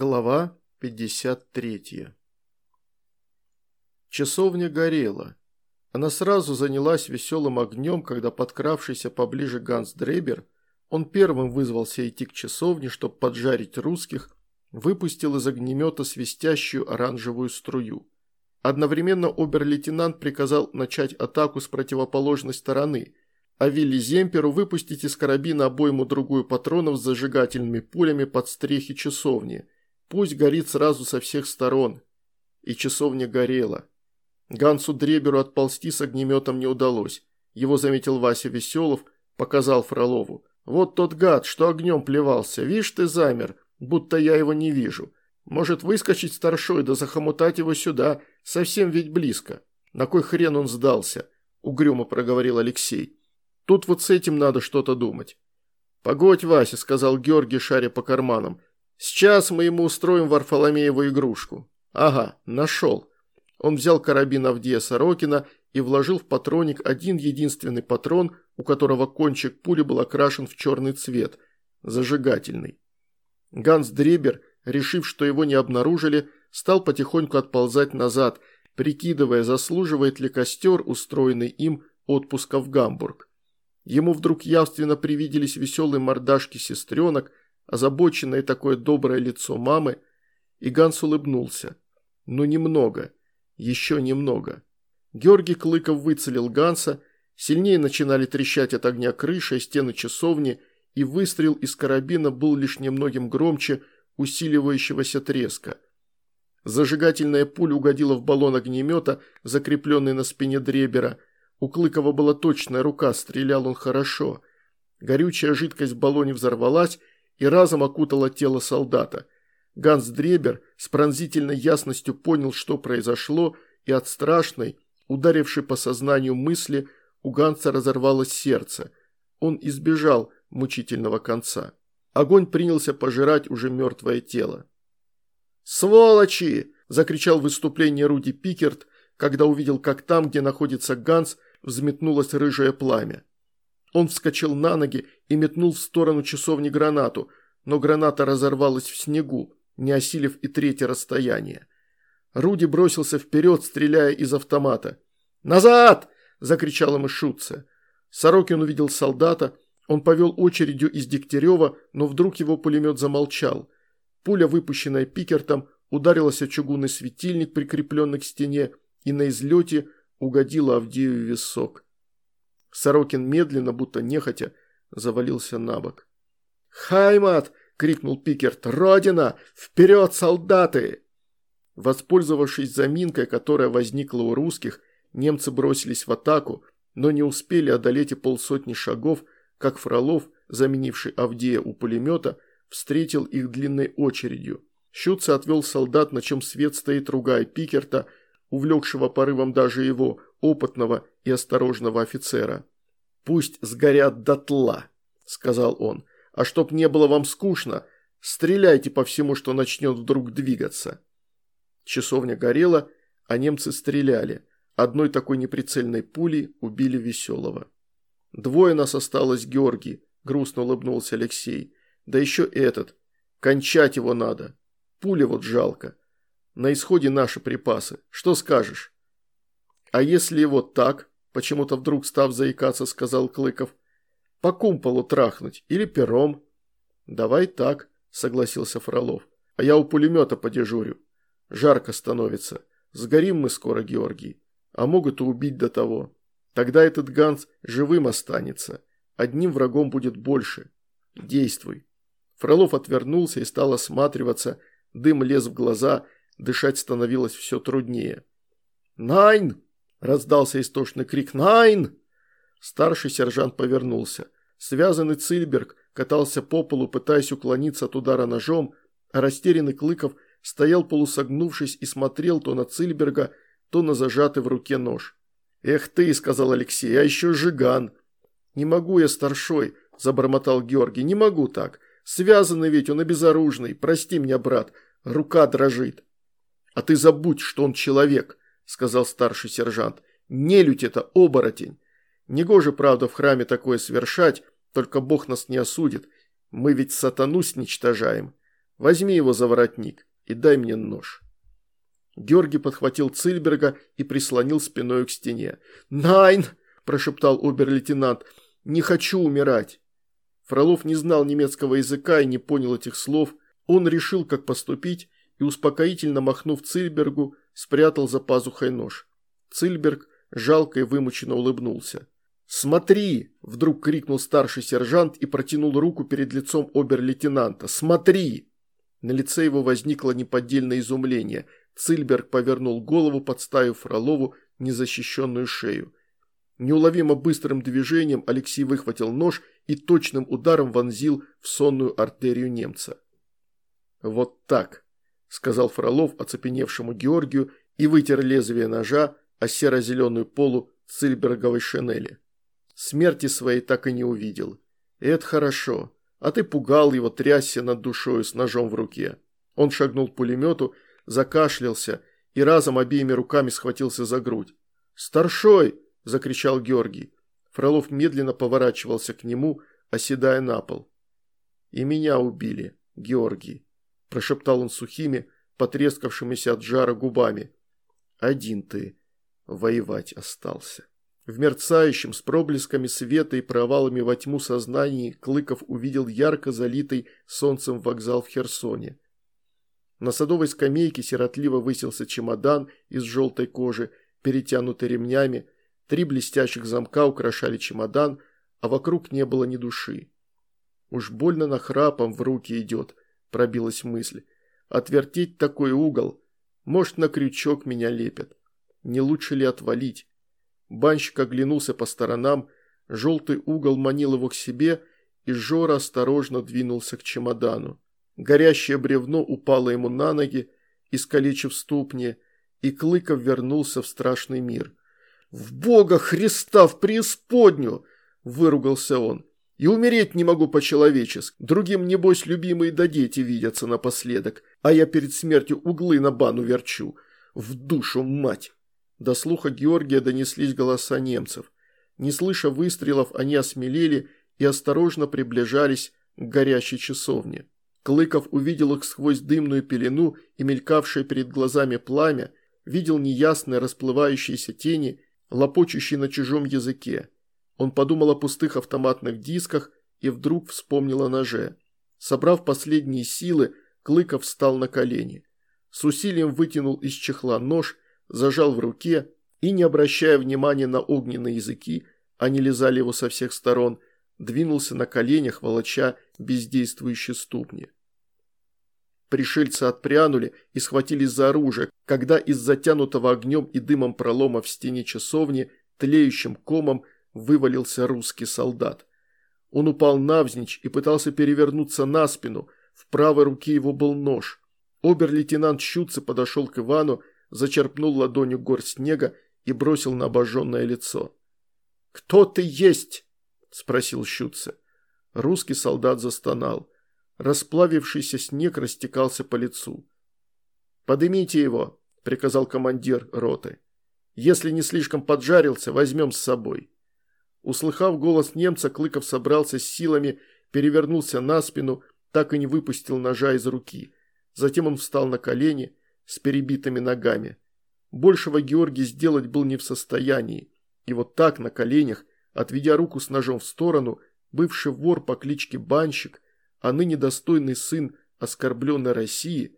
Глава 53 Часовня горела. Она сразу занялась веселым огнем, когда подкравшийся поближе Ганс Дребер, он первым вызвался идти к часовне, чтобы поджарить русских, выпустил из огнемета свистящую оранжевую струю. Одновременно обер-лейтенант приказал начать атаку с противоположной стороны, а Вилли Земперу выпустить из карабина обойму другую патронов с зажигательными пулями под стрехи часовни – Пусть горит сразу со всех сторон. И часовня горела. Гансу Дреберу отползти с огнеметом не удалось. Его заметил Вася Веселов, показал Фролову. «Вот тот гад, что огнем плевался. Вишь, ты замер, будто я его не вижу. Может выскочить старшой, да захомутать его сюда, совсем ведь близко. На кой хрен он сдался?» – угрюмо проговорил Алексей. «Тут вот с этим надо что-то думать». «Погодь, Вася», – сказал Георгий, шаря по карманам. Сейчас мы ему устроим Варфоломееву игрушку. Ага, нашел. Он взял карабин Авдея Сорокина и вложил в патроник один единственный патрон, у которого кончик пули был окрашен в черный цвет, зажигательный. Ганс Дребер, решив, что его не обнаружили, стал потихоньку отползать назад, прикидывая, заслуживает ли костер, устроенный им, отпуска в Гамбург. Ему вдруг явственно привиделись веселые мордашки сестренок, озабоченное такое доброе лицо мамы, и Ганс улыбнулся. Ну немного, еще немного. Георгий Клыков выцелил Ганса, сильнее начинали трещать от огня крыша и стены часовни, и выстрел из карабина был лишь немногим громче усиливающегося треска. Зажигательная пуля угодила в баллон огнемета, закрепленный на спине Дребера. У Клыкова была точная рука, стрелял он хорошо. Горючая жидкость в баллоне взорвалась, и разом окутало тело солдата. Ганс Дребер с пронзительной ясностью понял, что произошло, и от страшной, ударившей по сознанию мысли, у Ганса разорвалось сердце. Он избежал мучительного конца. Огонь принялся пожирать уже мертвое тело. «Сволочи!» – закричал в выступлении Руди Пикерт, когда увидел, как там, где находится Ганс, взметнулось рыжее пламя. Он вскочил на ноги и метнул в сторону часовни гранату, но граната разорвалась в снегу, не осилив и третье расстояние. Руди бросился вперед, стреляя из автомата. «Назад!» – закричал ему Шутце. Сорокин увидел солдата, он повел очередью из Дегтярева, но вдруг его пулемет замолчал. Пуля, выпущенная Пикертом, ударилась о чугунный светильник, прикрепленный к стене, и на излете угодила Авдею в висок. Сорокин медленно, будто нехотя, завалился на бок. «Хаймат!» – крикнул Пикерт. «Родина! Вперед, солдаты!» Воспользовавшись заминкой, которая возникла у русских, немцы бросились в атаку, но не успели одолеть и полсотни шагов, как Фролов, заменивший Авдея у пулемета, встретил их длинной очередью. Щуца отвел солдат, на чем свет стоит, ругая Пикерта, увлекшего порывом даже его, опытного и осторожного офицера. «Пусть сгорят дотла», – сказал он, – «а чтоб не было вам скучно, стреляйте по всему, что начнет вдруг двигаться». Часовня горела, а немцы стреляли. Одной такой неприцельной пулей убили Веселого. «Двое нас осталось, Георгий», – грустно улыбнулся Алексей. «Да еще этот. Кончать его надо. Пули вот жалко. На исходе наши припасы. Что скажешь?» «А если его так?» – почему-то вдруг став заикаться, сказал Клыков. «По кумполу трахнуть или пером?» «Давай так», – согласился Фролов. «А я у пулемета подежурю. Жарко становится. Сгорим мы скоро, Георгий. А могут и убить до того. Тогда этот Ганс живым останется. Одним врагом будет больше. Действуй». Фролов отвернулся и стал осматриваться. Дым лез в глаза, дышать становилось все труднее. «Nein!» Раздался истошный крик «Nein!». Старший сержант повернулся. Связанный Цильберг катался по полу, пытаясь уклониться от удара ножом, а растерянный Клыков стоял полусогнувшись и смотрел то на Цильберга, то на зажатый в руке нож. «Эх ты!» – сказал Алексей, – «а еще жиган!» «Не могу я, старшой!» – забормотал Георгий. «Не могу так! Связанный ведь, он обезоруженный! Прости меня, брат! Рука дрожит!» «А ты забудь, что он человек!» сказал старший сержант. «Нелюдь это, оборотень. Негоже, правда, в храме такое совершать, только Бог нас не осудит. Мы ведь сатану сничтожаем. Возьми его за воротник и дай мне нож». Георгий подхватил Цильберга и прислонил спиной к стене. «Найн!» – прошептал обер-лейтенант. «Не хочу умирать!» Фролов не знал немецкого языка и не понял этих слов. Он решил, как поступить, и, успокоительно махнув Цильбергу, спрятал за пазухой нож. Цильберг жалко и вымученно улыбнулся. «Смотри!» – вдруг крикнул старший сержант и протянул руку перед лицом обер-лейтенанта. «Смотри!» На лице его возникло неподдельное изумление. Цильберг повернул голову, подставив Фролову незащищенную шею. Неуловимо быстрым движением Алексей выхватил нож и точным ударом вонзил в сонную артерию немца. «Вот так», – сказал Фролов оцепеневшему Георгию и вытер лезвие ножа о серо-зеленую полу цильберговой шинели. Смерти своей так и не увидел. это хорошо, а ты пугал его, трясся над душою с ножом в руке. Он шагнул к пулемету, закашлялся и разом обеими руками схватился за грудь. «Старшой!» – закричал Георгий. Фролов медленно поворачивался к нему, оседая на пол. «И меня убили, Георгий», – прошептал он сухими, потрескавшимися от жара губами. «Один ты воевать остался». В мерцающем, с проблесками света и провалами во тьму сознании Клыков увидел ярко залитый солнцем вокзал в Херсоне. На садовой скамейке сиротливо высился чемодан из желтой кожи, перетянутый ремнями, три блестящих замка украшали чемодан, а вокруг не было ни души. «Уж больно нахрапом в руки идет», – пробилась мысль. «Отвертеть такой угол? Может, на крючок меня лепят. Не лучше ли отвалить?» Банщик оглянулся по сторонам, желтый угол манил его к себе, и Жора осторожно двинулся к чемодану. Горящее бревно упало ему на ноги, искалечив ступни, и Клыков вернулся в страшный мир. «В Бога Христа, в преисподнюю!» – выругался он. «И умереть не могу по-человечески. Другим, небось, любимые да дети видятся напоследок, а я перед смертью углы на бану верчу. В душу, мать!» До слуха Георгия донеслись голоса немцев. Не слыша выстрелов, они осмелели и осторожно приближались к горящей часовне. Клыков увидел их сквозь дымную пелену и мелькавшее перед глазами пламя, видел неясные расплывающиеся тени, лопочущие на чужом языке. Он подумал о пустых автоматных дисках и вдруг вспомнил о ноже. Собрав последние силы, Клыков встал на колени. С усилием вытянул из чехла нож, зажал в руке и, не обращая внимания на огненные языки, они лизали его со всех сторон, двинулся на коленях, волоча бездействующие ступни. Пришельцы отпрянули и схватились за оружие, когда из затянутого огнем и дымом пролома в стене часовни тлеющим комом вывалился русский солдат. Он упал навзничь и пытался перевернуться на спину, в правой руке его был нож. Обер-лейтенант Щуце подошел к Ивану, зачерпнул ладонью горсть снега и бросил на обожженное лицо. «Кто ты есть?» – спросил Щуце. Русский солдат застонал. Расплавившийся снег растекался по лицу. «Подымите его», – приказал командир роты. «Если не слишком поджарился, возьмем с собой». Услыхав голос немца, Клыков собрался с силами, перевернулся на спину, так и не выпустил ножа из руки. Затем он встал на колени с перебитыми ногами. Большего Георгий сделать был не в состоянии. И вот так, на коленях, отведя руку с ножом в сторону, бывший вор по кличке Банщик – а ныне достойный сын оскорбленной России,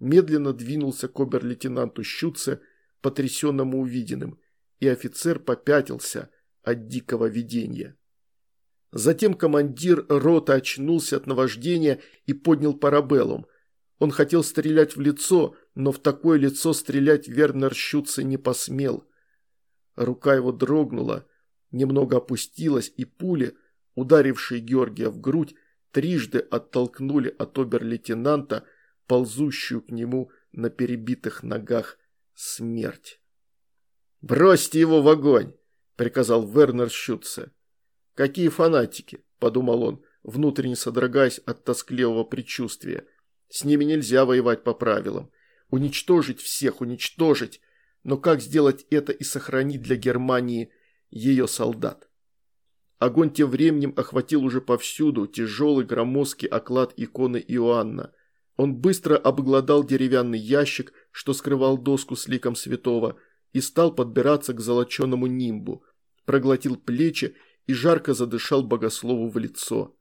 медленно двинулся к обер-лейтенанту Щуце, потрясенному увиденным, и офицер попятился от дикого видения. Затем командир роты очнулся от наваждения и поднял парабеллум. Он хотел стрелять в лицо, но в такое лицо стрелять Вернер Щуце не посмел. Рука его дрогнула, немного опустилась, и пули, ударившие Георгия в грудь, трижды оттолкнули от обер-лейтенанта, ползущую к нему на перебитых ногах смерть. «Бросьте его в огонь!» – приказал Вернер Щутце. «Какие фанатики!» – подумал он, внутренне содрогаясь от тоскливого предчувствия. «С ними нельзя воевать по правилам. Уничтожить всех, уничтожить! Но как сделать это и сохранить для Германии ее солдат?» Огонь тем временем охватил уже повсюду тяжелый громоздкий оклад иконы Иоанна. Он быстро обглодал деревянный ящик, что скрывал доску с ликом святого, и стал подбираться к золоченому нимбу, проглотил плечи и жарко задышал богослову в лицо.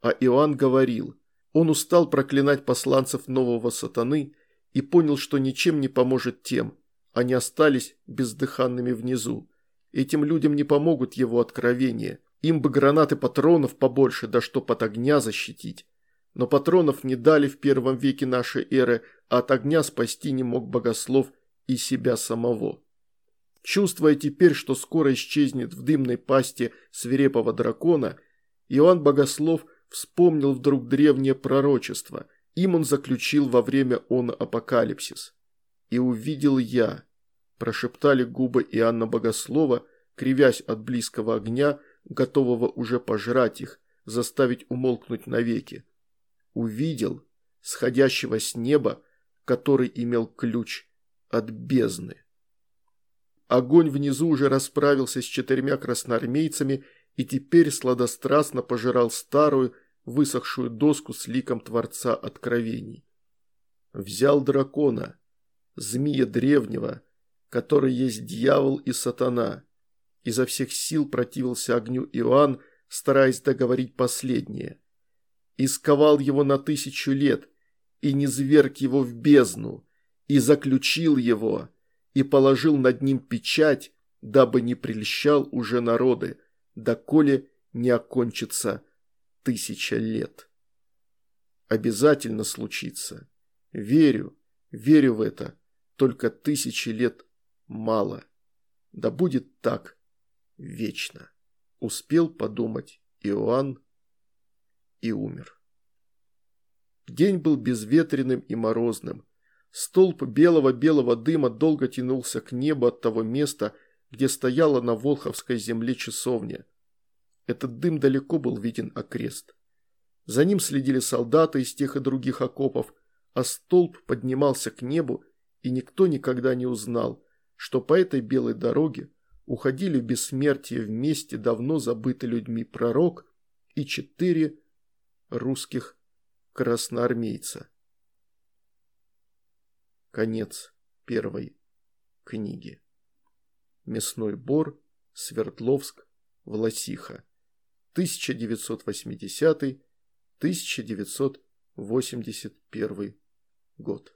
А Иоанн говорил, он устал проклинать посланцев нового сатаны и понял, что ничем не поможет тем, они остались бездыханными внизу. Этим людям не помогут его откровения, им бы гранаты патронов побольше, да чтоб от огня защитить. Но патронов не дали в первом веке нашей эры, а от огня спасти не мог богослов и себя самого. Чувствуя теперь, что скоро исчезнет в дымной пасти свирепого дракона, Иоанн Богослов вспомнил вдруг древнее пророчество. Им он заключил во время он апокалипсис. «И увидел я», – прошептали губы Иоанна Богослова, кривясь от близкого огня, готового уже пожрать их, заставить умолкнуть навеки увидел сходящего с неба, который имел ключ от бездны. Огонь внизу уже расправился с четырьмя красноармейцами и теперь сладострастно пожирал старую, высохшую доску с ликом Творца Откровений. Взял дракона, змея древнего, который есть дьявол и сатана. Изо всех сил противился огню Иоанн, стараясь договорить последнее – и сковал его на тысячу лет, и не зверг его в бездну, и заключил его, и положил над ним печать, дабы не прельщал уже народы, доколе не окончится тысяча лет. Обязательно случится. Верю, верю в это, только тысячи лет мало. Да будет так вечно. Успел подумать Иоанн и умер. День был безветренным и морозным. Столб белого-белого дыма долго тянулся к небу от того места, где стояла на Волховской земле часовня. Этот дым далеко был виден окрест. За ним следили солдаты из тех и других окопов, а столб поднимался к небу, и никто никогда не узнал, что по этой белой дороге уходили в бессмертие вместе давно забытый людьми пророк и четыре русских красноармейца. Конец первой книги. Мясной бор, Свердловск, Власиха. 1980-1981 год.